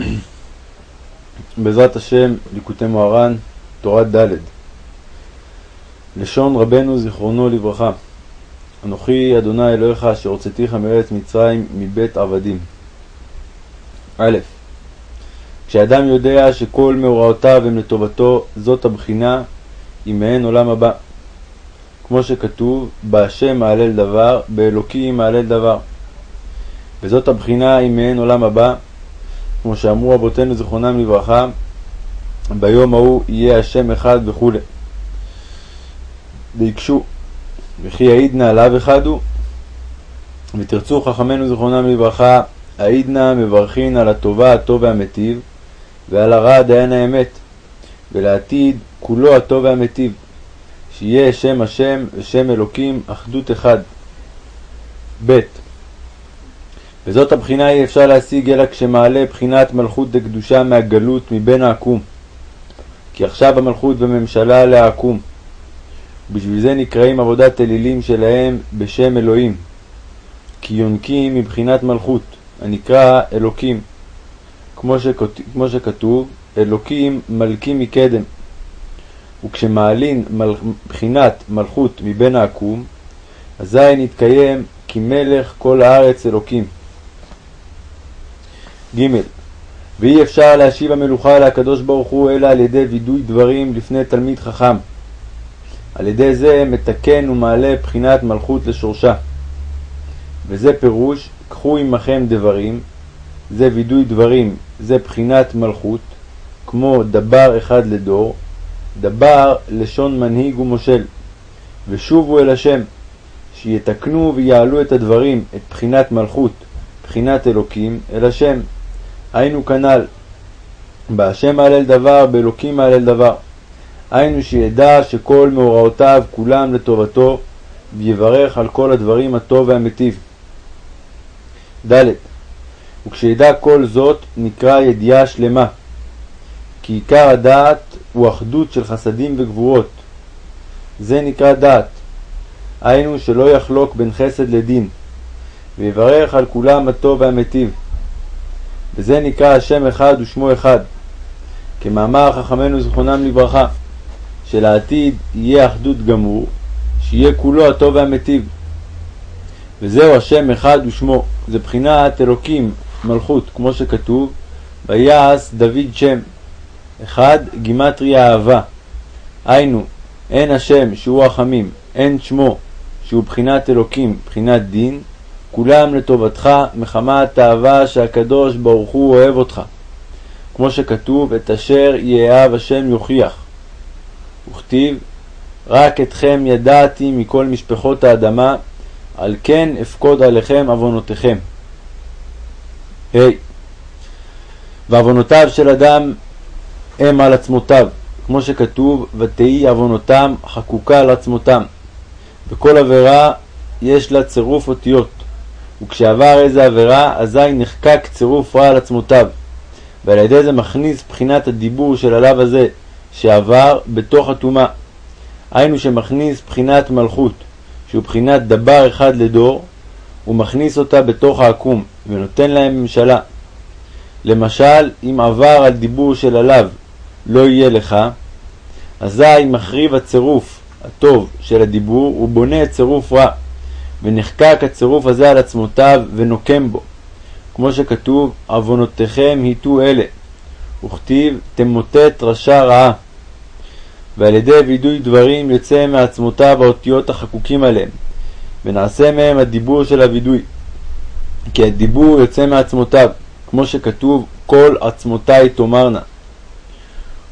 בעזרת השם, ליקוטי מוהר"ן, תורת ד' לשון רבנו זיכרונו לברכה אנוכי אדוני אלוהיך אשר הוצאתיך מארץ מצרים מבית עבדים. א. כשאדם יודע שכל מאורעותיו הם לטובתו, זאת הבחינה אם מהן עולם הבא. כמו שכתוב, בהשם מעלל דבר, באלוקים מעלל דבר. וזאת הבחינה אם מהן עולם הבא, כמו שאמרו אבותינו זיכרונם לברכה, ביום ההוא יהיה השם אחד וכו'. והקשו, וכי העידנא לאו אחד הוא, ותרצו חכמינו זיכרונם לברכה, העידנא מברכין על הטובה הטוב והמטיב, ועל הרע דיין האמת, ולעתיד כולו הטוב והמטיב, שיהיה שם השם ושם אלוקים אחדות אחד. ב. וזאת הבחינה אי אפשר להשיג אלא כשמעלה בחינת מלכות דקדושה מהגלות מבין העקום. כי עכשיו המלכות וממשלה לעקום. ובשביל זה נקראים עבודת אלילים שלהם בשם אלוהים. כי יונקים מבחינת מלכות, הנקרא אלוקים. כמו, שכות, כמו שכתוב, אלוקים מלכים מקדם. וכשמעלין מל, בחינת מלכות מבין העקום, אזי נתקיים כי מלך כל הארץ אלוקים. ג. ואי אפשר להשיב המלוכה לקדוש ברוך הוא אלא על ידי וידוי דברים לפני תלמיד חכם. על ידי זה מתקן ומעלה בחינת מלכות לשורשה. וזה פירוש קחו עמכם דברים, זה וידוי דברים, זה בחינת מלכות, כמו דבר אחד לדור, דבר לשון מנהיג ומושל, ושובו אל השם, שיתקנו ויעלו את הדברים, את בחינת מלכות, בחינת אלוקים, אל השם. היינו כנ"ל, בהשם מעלל דבר, באלוקים מעלל דבר. היינו שידע שכל מאורעותיו כולם לטובתו, ויברך על כל הדברים הטוב והמטיב. ד. וכשידע כל זאת נקרא ידיעה שלמה, כי עיקר הדעת הוא אחדות של חסדים וגבורות. זה נקרא דעת, היינו שלא יחלוק בין חסד לדין, ויברך על כולם הטוב והמטיב. וזה נקרא השם אחד ושמו אחד, כמאמר חכמינו זכרונם לברכה, שלעתיד יהיה אחדות גמור, שיהיה כולו הטוב והמטיב. וזהו השם אחד ושמו, זה בחינת אלוקים, מלכות, כמו שכתוב, ויעש דוד שם. אחד, גימטריה אהבה. היינו, אין השם שהוא רחמים, אין שמו שהוא בחינת אלוקים, בחינת דין, כולם לטובתך מחמת האהבה שהקדוש ברוך הוא אוהב אותך. כמו שכתוב, את אשר יאהב השם יוכיח. וכתיב, רק אתכם ידעתי מכל משפחות האדמה, על כן אפקוד עליכם עוונותיכם. ה. Hey. ועוונותיו של אדם הם על עצמותיו, כמו שכתוב, ותהי עוונותם חקוקה על עצמותם. בכל עבירה יש לה צירוף אותיות, וכשעבר איזה עבירה, אזי נחקק צירוף רע על עצמותיו, ועל ידי זה מכניס בחינת הדיבור של הלאו הזה שעבר בתוך הטומאה. היינו שמכניס בחינת מלכות, שהוא בחינת דבר אחד לדור, ומכניס אותה בתוך העקום, ונותן להם ממשלה. למשל, אם עבר על דיבור של הלאו לא יהיה לך, אזי מחריב הצירוף הטוב של הדיבור ובונה צירוף רע, ונחקק הצירוף הזה על עצמותיו ונוקם בו, כמו שכתוב, עוונותיכם היטו אלה, וכתיב תמוטט רשע רעה. ועל ידי וידוי דברים יוצא מעצמותיו האותיות החקוקים עליהם, ונעשה מהם הדיבור של הווידוי. כי הדיבור יוצא מעצמותיו, כמו שכתוב, כל עצמותי תאמרנה.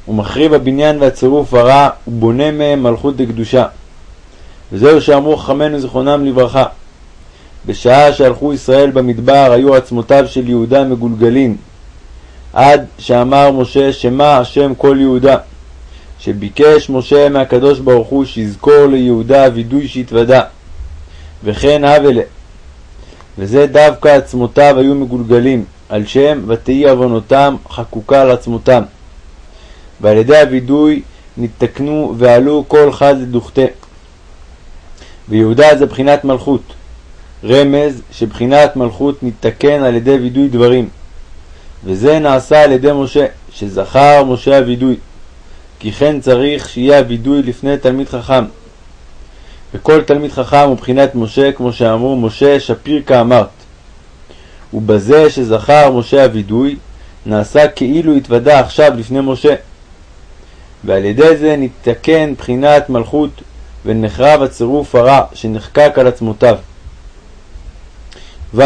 הוא מחריב הבניין והצירוף הרע, ובונה מהם מלכות דקדושה. וזהו שאמרו חכמינו זיכרונם לברכה. בשעה שהלכו ישראל במדבר היו עצמותיו של יהודה מגולגלין, עד שאמר משה שמע השם כל יהודה, שביקש משה מהקדוש ברוך הוא שיזכור ליהודה וידוי שהתוודה, וכן אבלה. וזה דווקא עצמותיו היו מגולגלים, על שם ותהי עוונותם חקוקה על עצמותם. ועל ידי הווידוי נתקנו ועלו כל חד לדוכתה. ויהודה זה בחינת מלכות, רמז שבחינת מלכות נתקן על ידי וידוי דברים, וזה נעשה על ידי משה, שזכר משה הווידוי. כי כן צריך שיהיה הווידוי לפני תלמיד חכם. וכל תלמיד חכם הוא בחינת משה, כמו שאמרו משה שפיר כאמרת. ובזה שזכר משה הווידוי, נעשה כאילו התוודה עכשיו לפני משה. ועל ידי זה נתקן בחינת מלכות ונחרב הצירוף הרע שנחקק על עצמותיו. ו.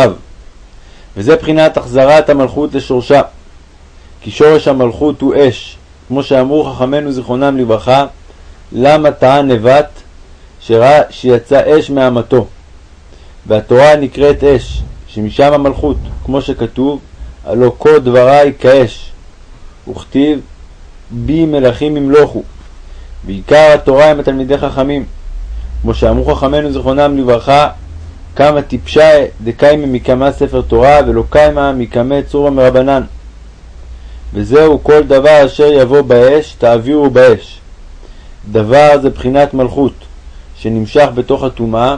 וזה בחינת החזרת המלכות לשורשה. כי שורש המלכות הוא אש, כמו שאמרו חכמינו זיכרונם לברכה, למה טעה נבט שראה שיצא אש מאמתו. והתורה נקראת אש, שמשם המלכות, כמו שכתוב, הלא כה דברי כאש. וכתיב בי מלכים ימלוכו. ועיקר התורה הם התלמידי חכמים. כמו שאמרו חכמינו זיכרונם לברכה, כמה טיפשה דקיימה מקמא ספר תורה ולא קיימה מקמא צורא מרבנן. וזהו כל דבר אשר יבוא באש, תעבירו באש. דבר זה בחינת מלכות, שנמשך בתוך הטומאה,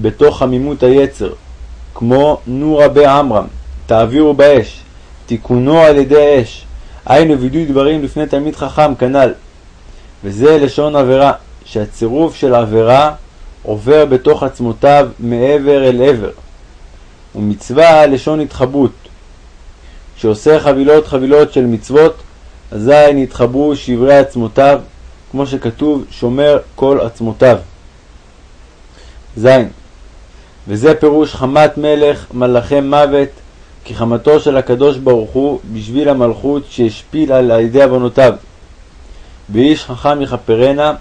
בתוך חמימות היצר, כמו נור רבי עמרם, תעבירו באש, תיקונו על ידי אש, היינו וידוי דברים לפני תלמיד חכם כנ"ל. וזה לשון עבירה, שהצירוף של עבירה עובר בתוך עצמותיו מעבר אל עבר. ומצווה לשון התחברות. כשעושה חבילות חבילות של מצוות, אזי נתחברו שברי עצמותיו, כמו שכתוב, שומר כל עצמותיו. ז. וזה פירוש חמת מלך מלאכי מוות, כי חמתו של הקדוש ברוך הוא בשביל המלכות שהשפיל על ידי עוונותיו. ואיש חכם יכפרנה,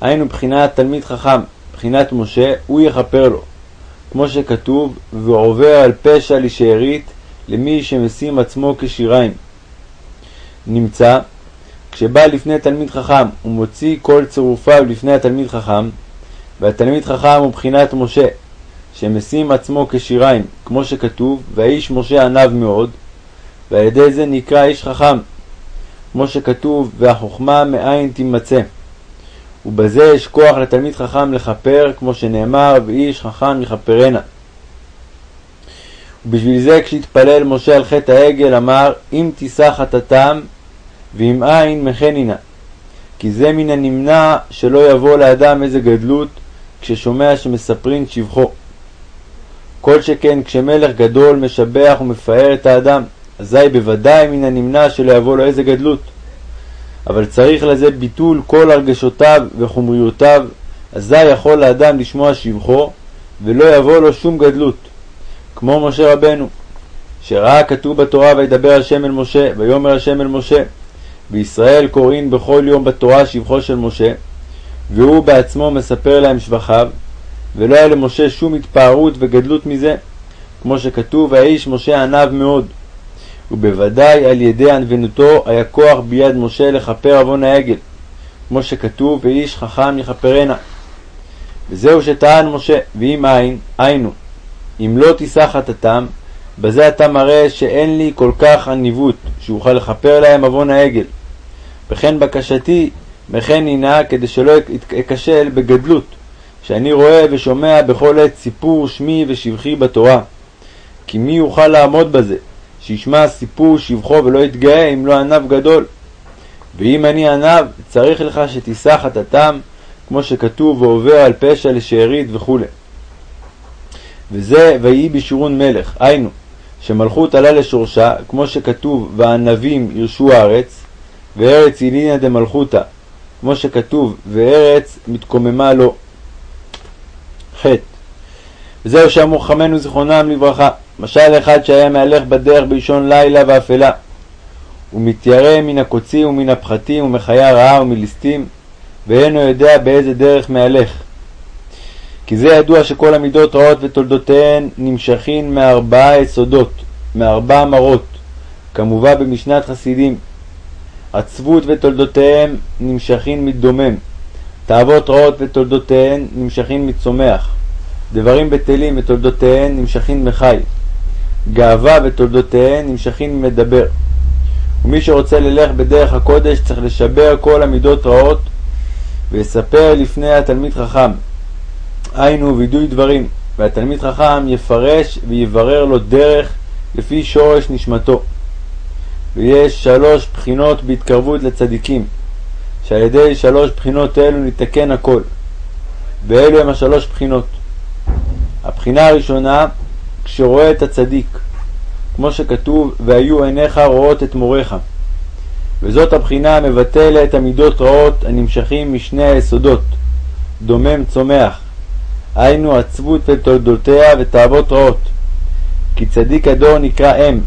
היינו בחינת תלמיד חכם, בחינת משה, הוא יכפר לו. כמו שכתוב, ועובר על פשע לשארית למי שמשים עצמו כשיריים. נמצא, כשבא לפני תלמיד חכם ומוציא כל צירופיו לפני התלמיד חכם, והתלמיד חכם הוא בחינת משה, שמשים עצמו כשיריים, כמו שכתוב, והאיש משה עניו מאוד, ועל ידי זה נקרא איש חכם, כמו שכתוב, והחוכמה מאין תימצא. ובזה יש כוח לתלמיד חכם לכפר, כמו שנאמר, ואיש חכם יכפרנה. ובשביל זה כשהתפלל משה על חטא העגל אמר, אם תישא חטאתם, ואם אין מחנינה. כי זה מן הנמנע שלא יבוא לאדם איזה גדלות, כששומע שמספרין שבחו. כל שכן כשמלך גדול משבח ומפאר את האדם, אזי בוודאי מן הנמנע שלא יבוא לו איזה גדלות. אבל צריך לזה ביטול כל הרגשותיו וחומריותיו, אזי יכול לאדם לשמוע שבחו, ולא יבוא לו שום גדלות. כמו משה רבנו, שראה כתוב בתורה וידבר השם אל משה, ויאמר השם אל משה. וישראל קוראין בכל יום בתורה שבחו של משה, והוא בעצמו מספר להם שבחיו, ולא היה למשה שום התפארות וגדלות מזה, כמו שכתוב, האיש משה עניו מאוד. ובוודאי על ידי ענוונותו היה כוח ביד משה לכפר עוון העגל, כמו שכתוב, ואיש חכם יכפרנה. וזהו שטען משה, ואם אין, היינו, אם לא תישא חטאתם, בזה אתה מראה שאין לי כל כך עניבות, שאוכל לכפר להם עוון העגל. וכן בקשתי, וכן הנה, כדי שלא אכשל בגדלות, שאני רואה ושומע בכל עת סיפור שמי ושבחי בתורה. כי מי יוכל לעמוד בזה, שישמע סיפור שבחו ולא יתגאה אם לא עניו גדול. ואם אני עניו, צריך לך שתישא חטאתם, כמו שכתוב, ועובר על פשע לשארית וכו'. וזה ויהי בישורון מלך, היינו, שמלכות עלה לשורשה, כמו שכתוב, והענבים ירשו הארץ, וארץ אילינא דמלכותא, כמו שכתוב, וארץ מתקוממה לו. ח. וזהו שאמרו חכמינו זיכרונם לברכה, משל אחד שהיה מהלך בדרך באישון לילה ואפלה, ומתיירא מן הקוצים ומן הפחתים ומחיה רעה ומליסטים, ואינו יודע באיזה דרך מהלך. כי זה ידוע שכל המידות רעות ותולדותיהן נמשכין מארבעה יסודות, מארבע מרות, כמובא במשנת חסידים. עצבות ותולדותיהם נמשכין מדומם, תאוות רעות ותולדותיהן נמשכין מצומח, דברים בטלים ותולדותיהן נמשכין מחי, גאווה ותולדותיהן נמשכין ממדבר. ומי שרוצה ללך בדרך הקודש צריך לשבר כל המידות רעות ויספר לפני התלמיד חכם, היינו וידוי דברים, והתלמיד חכם יפרש ויברר לו דרך לפי שורש נשמתו. ויש שלוש בחינות בהתקרבות לצדיקים, שעל ידי שלוש בחינות אלו ניתקן הכל. ואלו הם השלוש בחינות. הבחינה הראשונה, כשרואה את הצדיק, כמו שכתוב, והיו עיניך רואות את מוריך. וזאת הבחינה המבטלת המידות רעות הנמשכים משני היסודות, דומם צומח, היינו עצבות ותולדותיה ותאוות רעות. כי צדיק הדור נקרא אם,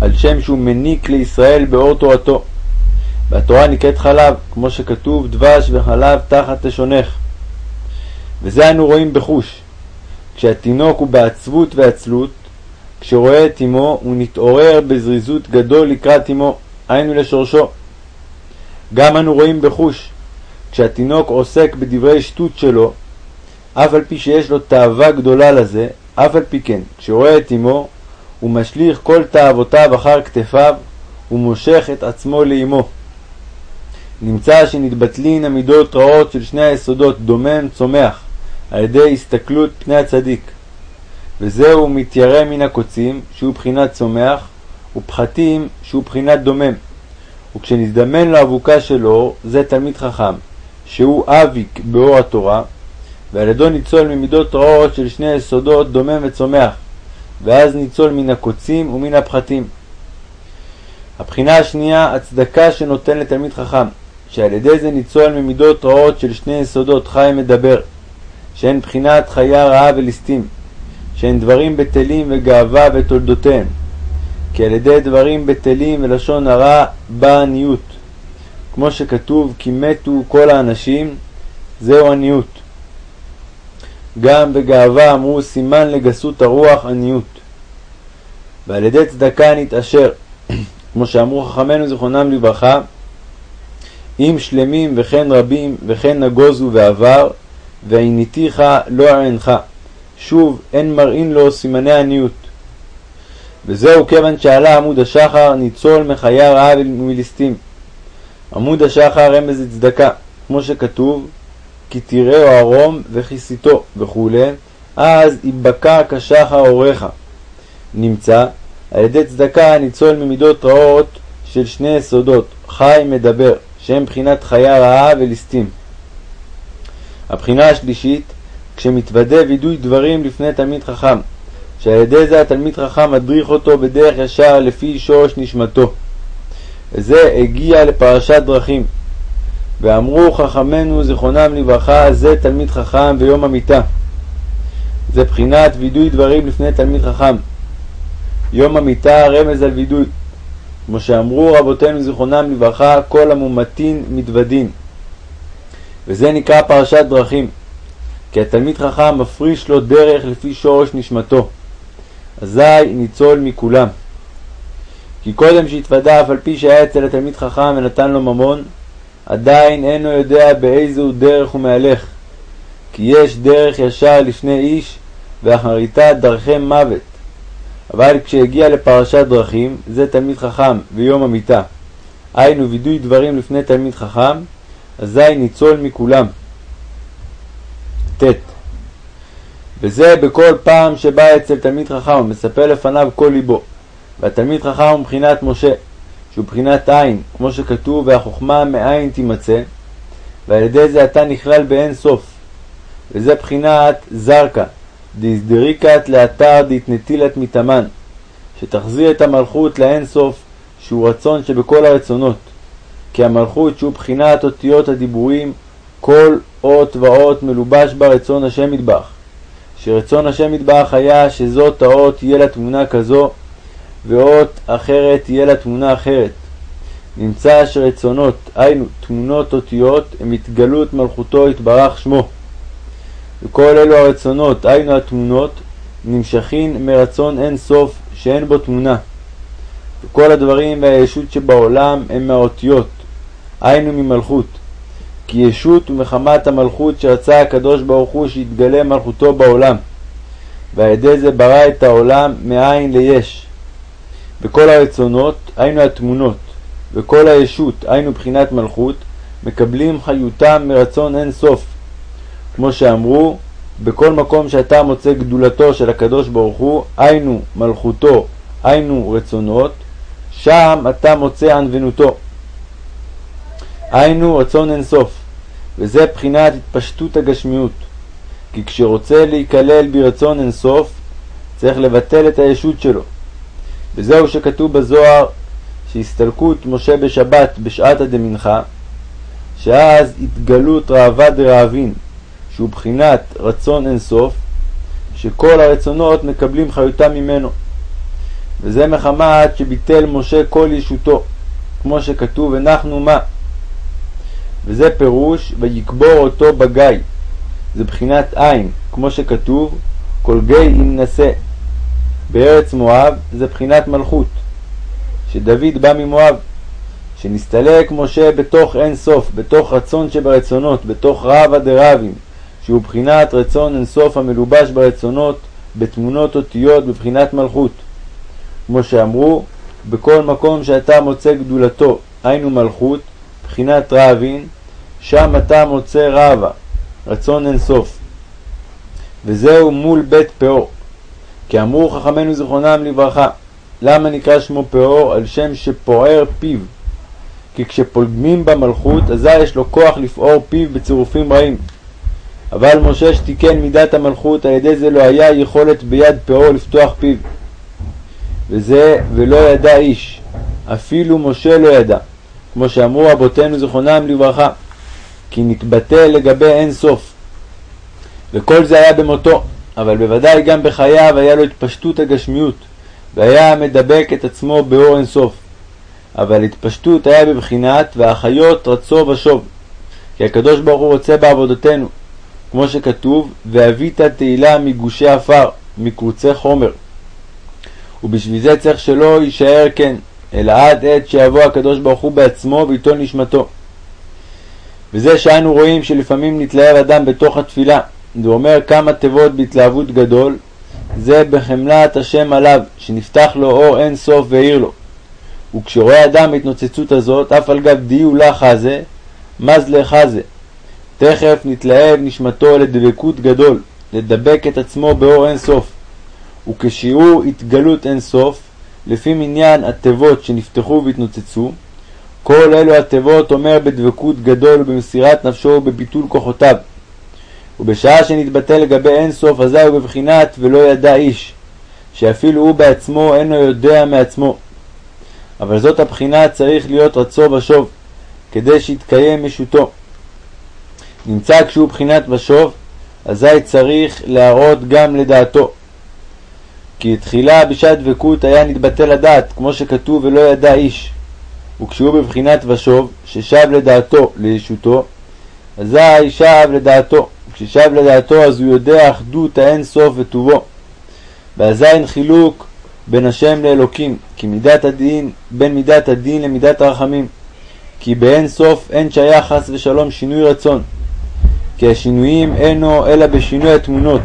על שם שהוא מניק לישראל באור תורתו. והתורה נקראת חלב, כמו שכתוב דבש וחלב תחת לשונך. וזה אנו רואים בחוש. כשהתינוק הוא בעצבות ועצלות, כשרואה את אמו הוא נתעורר בזריזות גדול לקראת אמו, היינו לשורשו. גם אנו רואים בחוש, כשהתינוק עוסק בדברי שטות שלו, אף על פי שיש לו תאווה גדולה לזה, אף על פי כן, כשרואה את אמו, הוא משליך כל תאוותיו אחר כתפיו, ומושך את עצמו לאמו. נמצא שנתבטלין המידות רעות של שני היסודות דומם צומח, על ידי הסתכלות פני הצדיק. וזהו מתיירא מן הקוצים, שהוא בחינת צומח, ופחתים, שהוא בחינת דומם. וכשנזדמן לו אבוקה של אור, זה תלמיד חכם, שהוא אביק באור התורה, ועל ידו ניצול ממידות רעות של שני יסודות דומם וצומח, ואז ניצול מן הקוצים ומן הפחתים. הבחינה השנייה, הצדקה שנותן לתלמיד חכם, שעל ידי זה ניצול ממידות רעות של שני יסודות חי מדבר, שהן בחינת חיה רעה וליסטים, שהן דברים בטלים וגאווה ותולדותיהם, כי על ידי דברים בטלים ולשון הרע בא עניות, כמו שכתוב כי מתו כל האנשים, זהו עניות. גם בגאווה אמרו סימן לגסות הרוח עניות. ועל ידי צדקה נתעשר, כמו שאמרו חכמינו זיכרונם לברכה, אם שלמים וכן רבים וכן נגוזו ועבר, ועיניתיך לא אענך. שוב, אין מראין לו סימני עניות. וזהו כיוון שעלה עמוד השחר, ניצול מחיה רעה ומליסטים. עמוד השחר רמז לצדקה, כמו שכתוב, כי תראהו ערום וכיסיתו וכו', אז ייבקע כשחר אורך. נמצא על ידי צדקה ניצול ממידות רעות של שני יסודות, חי מדבר, שהם בחינת חיה רעה וליסטים. הבחינה השלישית, כשמתוודה וידוי דברים לפני תלמיד חכם, שעל ידי זה התלמיד חכם מדריך אותו בדרך ישר לפי שורש נשמתו. וזה הגיע לפרשת דרכים. ואמרו חכמינו זיכרונם לברכה, זה תלמיד חכם ביום המיתה. זה בחינת וידוי דברים לפני תלמיד חכם. יום המיתה רמז על וידוי. כמו שאמרו רבותינו זיכרונם לברכה, כל המומתין מתוודין. וזה נקרא פרשת דרכים. כי התלמיד חכם מפריש לו דרך לפי שורש נשמתו. אזי ניצול מכולם. כי קודם שהתוודה אף על פי שהיה אצל התלמיד חכם ונתן לו ממון, עדיין אינו יודע באיזו דרך הוא מהלך. כי יש דרך ישר לפני איש, ואחריתה דרכי מוות. אבל כשהגיע לפרשת דרכים, זה תלמיד חכם ויום המיתה. היינו וידוי דברים לפני תלמיד חכם, אזי ניצול מכולם. ט. וזה בכל פעם שבא אצל תלמיד חכם ומספר לפניו כל ליבו. והתלמיד חכם הוא מבחינת משה, שהוא בחינת עין, כמו שכתוב, והחוכמה מאין תימצא, ועל ידי זה אתה נכלל באין סוף. וזה בחינת זרקה, דאיזדריקת לאתר דאיתנטילת מתאמן, שתחזיר את המלכות לאין סוף, שהוא רצון שבכל הרצונות. כי המלכות שהוא בחינת אותיות הדיבורים, כל אות ואות מלובש בה רצון השם מטבח. שרצון השם מטבח היה שזאת האות תהיה לה תמונה כזו, ואות אחרת תהיה לה תמונה אחרת. נמצא שרצונות, היינו תמונות אותיות, הם התגלות מלכותו יתברך שמו. וכל אלו הרצונות, היינו התמונות, נמשכין מרצון אין סוף שאין בו תמונה. וכל הדברים והישות שבעולם הם מהאותיות, היינו ממלכות. כי ישות ומחמת המלכות שרצה הקדוש ברוך הוא שיתגלה מלכותו בעולם. ועל ידי זה ברא את העולם מאין ליש. וכל הרצונות, היינו התמונות, וכל הישות, היינו בחינת מלכות, מקבלים חיותם מרצון אין סוף. כמו שאמרו, בכל מקום שאתה מוצא גדולתו של הקדוש ברוך הוא, היינו מלכותו, היינו רצונות, שם אתה מוצא ענוונותו. היינו רצון אינסוף, וזה בחינת התפשטות הגשמיות. כי כשרוצה להיכלל ברצון אינסוף, צריך לבטל את הישות שלו. וזהו שכתוב בזוהר שהסתלקות משה בשבת בשעת הדמנחה, שאז התגלות ראווה דרעבין, שהוא בחינת רצון אינסוף, שכל הרצונות מקבלים חיותם ממנו. וזה מחמת שביטל משה כל ישותו, כמו שכתוב, הנחנו מה. וזה פירוש, ויקבור אותו בגיא. זה בחינת עין, כמו שכתוב, כל גיא אם נשא. בארץ מואב זה בחינת מלכות, שדוד בא ממואב, שנסתלק משה בתוך אין סוף, בתוך רצון שברצונות, בתוך רבא דרבים, שהוא בחינת רצון אין סוף המלובש ברצונות, בתמונות אותיות, בבחינת מלכות. כמו שאמרו, בכל מקום שאתה מוצא גדולתו, היינו מלכות, בחינת רבין, שם אתה מוצא רבה, רצון אין סוף. וזהו מול בית פאור. כי אמרו חכמינו זיכרונם לברכה, למה נקרא שמו פאור? על שם שפוער פיו. כי כשפולגמים במלכות, אזי יש לו כוח לפעור פיו בצירופים רעים. אבל משה שתיקן מידת המלכות, על ידי זה לא היה יכולת ביד פאור לפתוח פיו. וזה ולא ידע איש, אפילו משה לא ידע, כמו שאמרו רבותינו זיכרונם לברכה, כי נתבטא לגבי אין סוף. וכל זה היה במותו, אבל בוודאי גם בחייו היה לו התפשטות הגשמיות, והיה מדבק את עצמו באור אין סוף. אבל התפשטות היה בבחינת והחיות רצו ושוב, כי הקדוש ברוך הוא רוצה בעבודתנו, כמו שכתוב, והבית תהילה מגושי עפר, מקרוצי חומר. ובשביל זה צריך שלא יישאר כן, אלא עד עת שיבוא הקדוש ברוך הוא בעצמו וייטול נשמתו. וזה שאנו רואים שלפעמים נתלהב אדם בתוך התפילה, ואומר כמה תיבות בהתלהבות גדול, זה בחמלת השם עליו, שנפתח לו אור אין סוף והאיר לו. וכשרואה אדם בהתנוצצות הזאת, אף על גב דיו לה חזה, מזלה חזה. תכף נתלהב נשמתו לדבקות גדול, לדבק את עצמו באור אין סוף. וכשיעור התגלות אין סוף, לפי מניין התיבות שנפתחו והתנוצצו, כל אלו התיבות אומר בדבקות גדול ובמסירת נפשו ובביטול כוחותיו. ובשעה שנתבטא לגבי אין סוף, אזי הוא בבחינת ולא ידע איש, שאפילו הוא בעצמו אינו יודע מעצמו. אבל זאת הבחינה צריך להיות רצו ושוב, כדי שיתקיים משוטו. נמצא כשהוא בחינת ושוב, אזי צריך להראות גם לדעתו. כי תחילה בשעת דבקות היה נתבטא לדעת, כמו שכתוב ולא ידע איש. וכשהוא בבחינת ושוב, ששב לדעתו לישותו, אזי שב לדעתו. כששב לדעתו אז הוא יודע אחדות האין סוף וטובו. ואזי אין חילוק בין השם לאלוקים, כי מידת הדין, בין מידת הדין למידת הרחמים. כי באין סוף אין שייך חס ושלום שינוי רצון. כי השינויים אינו אלא בשינוי התמונות.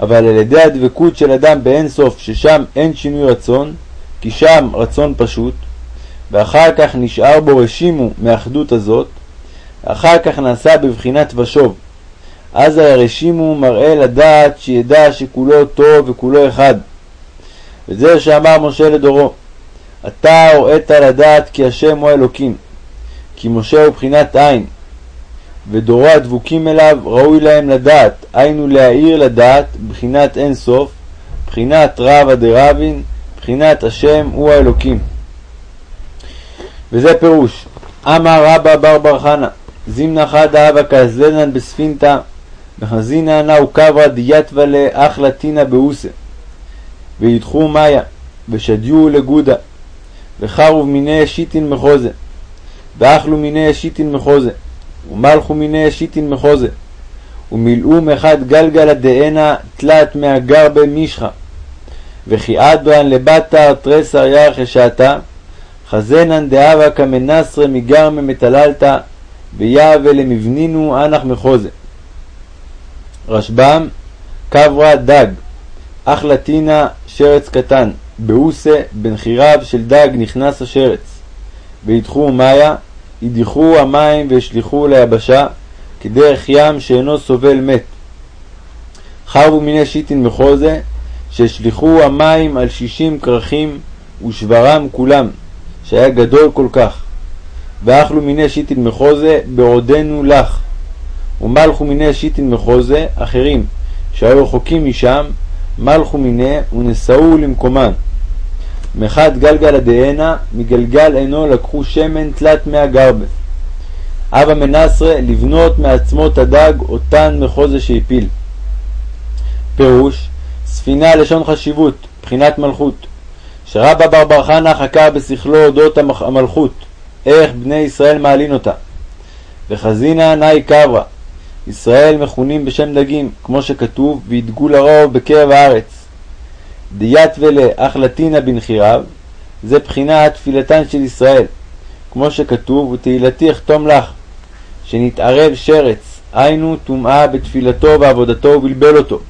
אבל על ידי הדבקות של אדם באין סוף, ששם אין שינוי רצון, כי שם רצון פשוט, ואחר כך נשאר בו רשימו מאחדות הזאת, אחר כך נעשה בבחינת ושוב. אז הרשימו מראה לדעת שידע שכולו טוב וכולו אחד. וזה שאמר משה לדורו, אתה הוראת לדעת כי השם הוא האלוקים, כי משה הוא בחינת עין, ודורו הדבוקים אליו ראוי להם לדעת, היינו להאיר לדעת, בחינת אין סוף, בחינת רבא דרבין, בחינת השם הוא האלוקים. וזה פירוש, אמר רבא בר בר חנה, זימנה חדה אבא כאזלנן בספינתא, וחזינא נאו קברא דיתווה לאחלה תינא באוסה. וידחו מאיה, ושדיו לגודה, וחרו מיני שיטין מחוזה, ואכלו מיני שיטין מחוזה. ומלכו מיני שיטין מחוזה, ומילאו מחד גלגלה דהנה תלת מהגר במשחה, וכי עדרן לבתר תרסר ירח חזנן דאבה כמנסרה מגרמה מטללתא, ויהווה למבנינו אנח מחוזה. רשב"ם, קברה דג, אחלטינה שרץ קטן, באוסה בן חירב של דג נכנס השרץ, וידחו מאיה, הדיחו המים והשליכו ליבשה, כדרך ים שאינו סובל מת. חרבו מיני שיטין מחוזה, שהשליכו המים על שישים כרכים, ושברם כולם. שהיה גדול כל כך. ואכלו מיני שיטין מחוזה בעודנו לך. ומלכו מיני שיטין מחוזה אחרים שהיו רחוקים משם, מלכו מיני ונשאו למקומן. מחד גלגל דהנה, מגלגל עינו לקחו שמן תלת מאה גרבה. אבא מנסרה לבנות מעצמות הדג אותן מחוזה שהפיל. פירוש ספינה לשון חשיבות, בחינת מלכות. שרבא בר בר חנא חקר בשכלו אודות המלכות, איך בני ישראל מעלין אותה. וחזינא נאי קברא, ישראל מכונים בשם דגים, כמו שכתוב, וידגו לרוב בקרב הארץ. דיית ולה החלטינא בנחיריו, זה בחינת תפילתן של ישראל, כמו שכתוב, ותהילתי אחתום לך, שנתערב שרץ, היינו טומאה בתפילתו ועבודתו ובלבל אותו,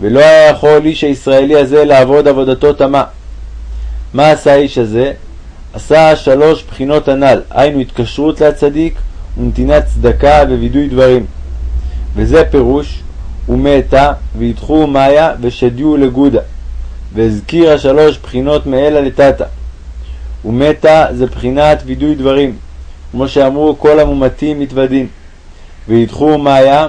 ולא היה יכול איש הישראלי הזה לעבוד עבודתו טמא. מה עשה האיש הזה? עשה שלוש בחינות הנ"ל, היינו התקשרות לצדיק ונתינת צדקה ווידוי דברים. וזה פירוש, ומתה, וידחו מאיה, ושדיו לגודה. והזכירה שלוש בחינות מאלה לטאטה. ומתה זה בחינת וידוי דברים, כמו שאמרו כל המומתים מתוודין. וידחו מאיה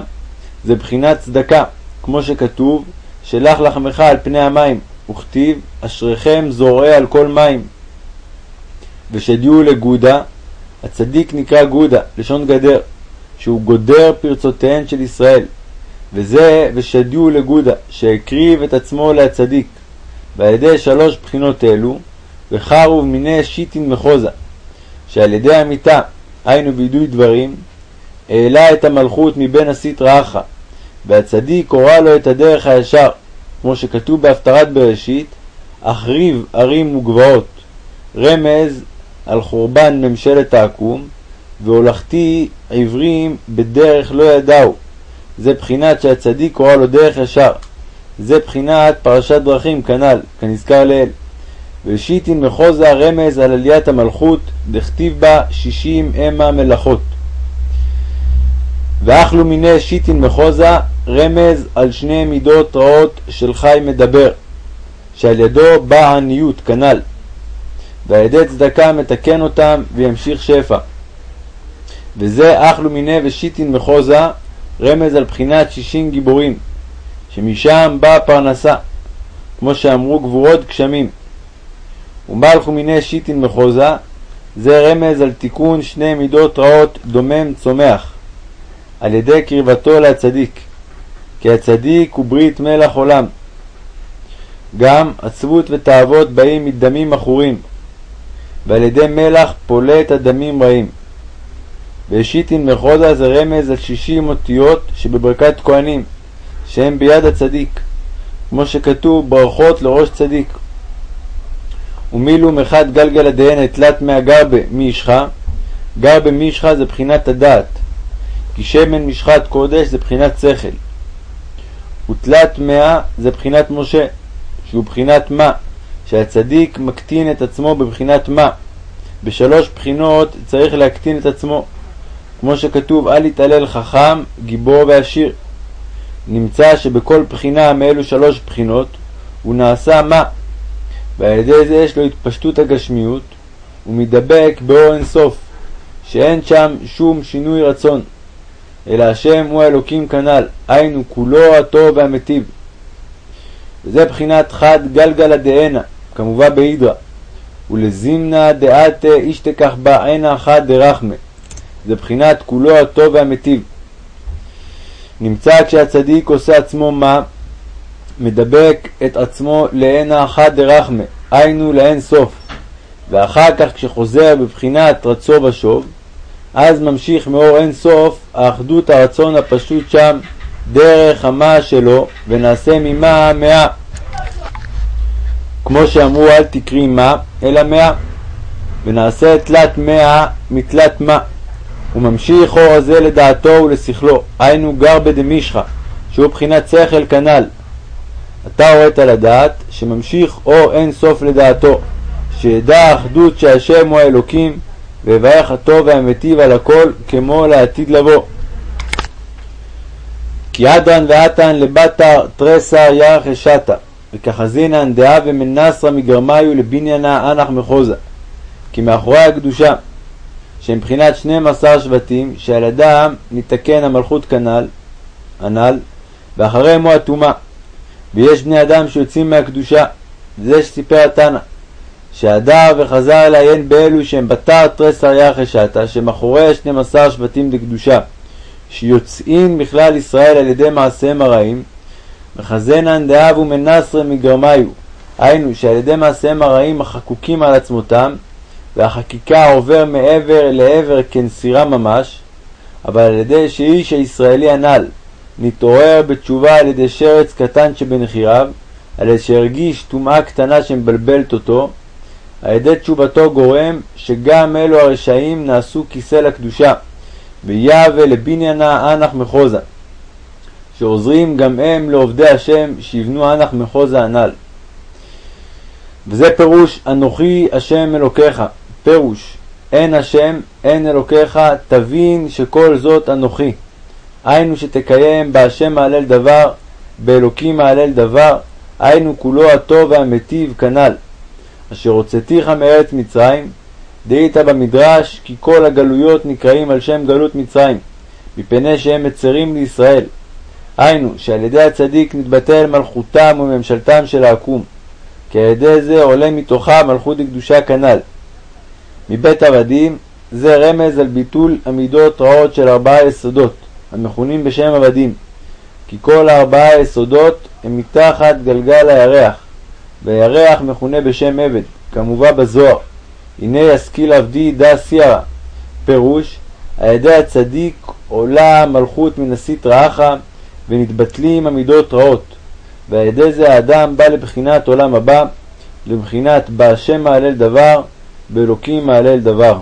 זה בחינת צדקה, כמו שכתוב, שלח לחמך על פני המים, וכתיב, אשריכם זורע על כל מים. ושדיו לגודה, הצדיק נקרא גודה, לשון גדר, שהוא גודר פרצותיהן של ישראל. וזה ושדיו לגודה, שהקריב את עצמו להצדיק. ועל ידי שלוש בחינות אלו, וחרו מיני שיטין מחוזה, שעל ידי המיתה, היינו בידוי דברים, העלה את המלכות מבין הסטרא אחא, והצדיק הורה לו את הדרך הישר, כמו שכתוב בהפטרת בראשית, אחריב ערים וגבעות, רמז על חורבן ממשלת העקום, והולכתי עברים בדרך לא ידעו. זה בחינת שהצדיק הורה לו דרך ישר. זה בחינת פרשת דרכים כנ"ל, כנזכר לעיל. ושיטין מחוזה רמז על עליית המלכות, דכתיב בה שישים המה מלאכות. ואכלו מיני שיטין מחוזה רמז על שני מידות רעות של חי מדבר, שעל ידו בא עניות כנ"ל, ועל ידי צדקה מתקן אותם וימשיך שפע. וזה אכלו מיני ושיטין מחוזה רמז על בחינת שישים גיבורים, שמשם באה פרנסה, כמו שאמרו גבורות גשמים. ומלכו מיני שיטין מחוזה, זה רמז על תיקון שני מידות רעות דומם צומח, על ידי קרבתו לצדיק, כי הצדיק הוא ברית מלח עולם. גם עצבות ותאוות באים מדמים עכורים, ועל ידי מלח פולט הדמים רעים. והשיטין מחוזה זה רמז על שישים אותיות שבברכת כהנים, שהם ביד הצדיק, כמו שכתוב ברכות לראש צדיק. ומילו מחד גלגל הדהן תלת מאה גרבה מישחה, גרבה מישחה זה בחינת הדעת, כי שמן משחת קודש זה בחינת שכל. ותלת מאה זה בחינת משה, שהוא בחינת מה, שהצדיק מקטין את עצמו בבחינת מה. בשלוש בחינות צריך להקטין את עצמו, כמו שכתוב אל יתעלל חכם, גיבור ועשיר. נמצא שבכל בחינה מאלו שלוש בחינות הוא נעשה מה, ועל ידי זה יש לו התפשטות הגשמיות, ומדבק באור אין סוף, שאין שם שום שינוי רצון, אלא השם הוא האלוקים כנ"ל, היינו כולו הטוב והמיטיב. וזה בחינת חד גלגלה דהנה, כמובן בהידרא, ולזימנה דעתה אישתכח בה עינה אחת דרחמה, זה בחינת כולו הטוב והמיטיב. נמצא כשהצדיק עושה עצמו מה? מדבק את עצמו לעינה אחת דרחמה, היינו לאין סוף, ואחר כך כשחוזר בבחינת רצו ושוב, אז ממשיך מאור אין סוף האחדות הרצון הפשוט שם דרך המה שלו, ונעשה ממה מאה. כמו שאמרו אל תקרי מה, אלא מאה, ונעשה תלת מאה מתלת מה. וממשיך אור הזה לדעתו ולשכלו, היינו גר בדמישחא, שהוא בחינת שכל כנ"ל. אתה הורית לדעת שממשיך אור אין סוף לדעתו, שידע האחדות שהשם הוא האלוקים, ויברך הטוב והמיטיב על הכל כמו לעתיד לבוא. כי אדרן ואתן לבתר תרסר ירח אשתה, וכחזינן דאה ומנסרה מגרמיו לבניינה אנח מחוזה. כי מאחורי הקדושה, שהם מבחינת 12 שבטים, שעל ידם ניתקן המלכות כנ"ל, הנ"ל, ואחריהם הוא הטומאה. ויש בני אדם שיוצאים מהקדושה, זה שסיפר התנא, שהדר וחזר לעיין באלו שהם בתר תרס אריה חשתה, שמאחורי 12 שבטים לקדושה, שיוצאים בכלל ישראל על ידי מעשיהם הרעים, וחזנן דאבו מנסרה מגרמיו, היינו שעל ידי מעשיהם הרעים החקוקים על עצמותם, והחקיקה עובר מעבר לעבר כנסירה ממש, אבל על ידי שאיש הישראלי הנ"ל נתעורר בתשובה על ידי שרץ קטן שבנחיריו, על ידי שהרגיש טומאה קטנה שמבלבלת אותו, על ידי תשובתו גורם שגם אלו הרשעים נעשו כיסא לקדושה, ויהווה לבניינה אנח מחוזה, שעוזרים גם הם לעובדי השם שיבנו אנח מחוזה הנ"ל. וזה פירוש אנוכי השם אלוקיך, פירוש אין השם, אין אלוקיך, תבין שכל זאת אנוכי. היינו שתקיים בהשם מהלל דבר, באלוקים מהלל דבר, היינו כולו הטוב והמיטיב כנ"ל. אשר הוצאתיך מארץ מצרים, דהית במדרש כי כל הגלויות נקראים על שם גלות מצרים, מפני שהם מצרים לישראל. היינו שעל ידי הצדיק נתבטל מלכותם וממשלתם של העקום, כי על ידי זה עולה מתוכה מלכות לקדושה כנ"ל. מבית עבדים זה רמז על ביטול המידות רעות של ארבעה יסודות, המכונים בשם עבדים, כי כל הארבעה יסודות הם מתחת גלגל הירח, והירח מכונה בשם עבד, כמובא בזוהר. הנה ישכיל עבדי דא סיירא, פירוש, על ידי הצדיק עולה המלכות מן הסטרא ונתבטלים המידות רעות, ועל ידי זה האדם בא לבחינת עולם הבא, לבחינת בהשם מהלל דבר, באלוקים מהלל דבר.